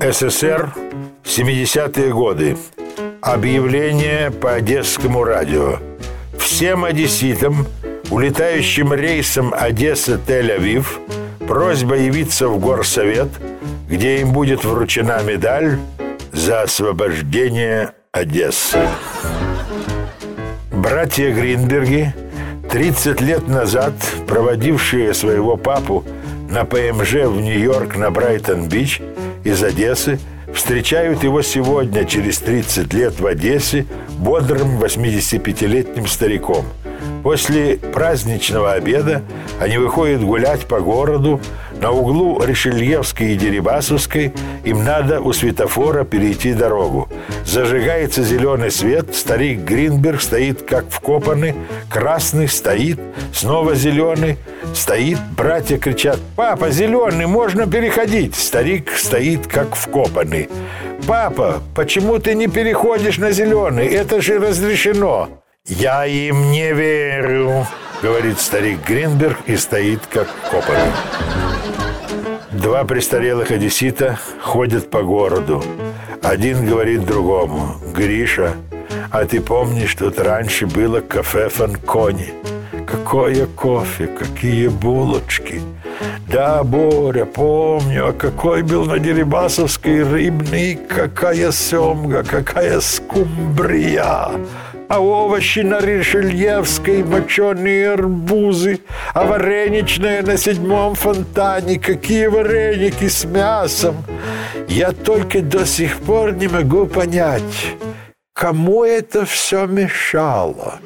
СССР, 70-е годы. Объявление по Одесскому радио. Всем одесситам, улетающим рейсом Одесса-Тель-Авив, просьба явиться в горсовет, где им будет вручена медаль за освобождение Одессы. Братья Гринберги, 30 лет назад проводившие своего папу на ПМЖ в Нью-Йорк на Брайтон-Бич из Одессы, встречают его сегодня, через 30 лет в Одессе, бодрым 85-летним стариком – После праздничного обеда они выходят гулять по городу. На углу Решельевской и Дерибасовской им надо у светофора перейти дорогу. Зажигается зеленый свет, старик Гринберг стоит как вкопанный, красный стоит, снова зеленый, стоит, братья кричат «Папа, зеленый, можно переходить!» Старик стоит как вкопанный. «Папа, почему ты не переходишь на зеленый? Это же разрешено!» «Я им не верю», — говорит старик Гринберг и стоит как копанный. Два престарелых одессита ходят по городу. Один говорит другому, «Гриша, а ты помнишь, тут раньше было кафе Фанкони? Какое кофе, какие булочки!» «Да, Боря, помню, а какой был на Дерибасовской рыбный, какая семга, какая скумбрия!» а овощи на Ришельевской, моченые арбузы, а вареничные на седьмом фонтане. Какие вареники с мясом! Я только до сих пор не могу понять, кому это все мешало.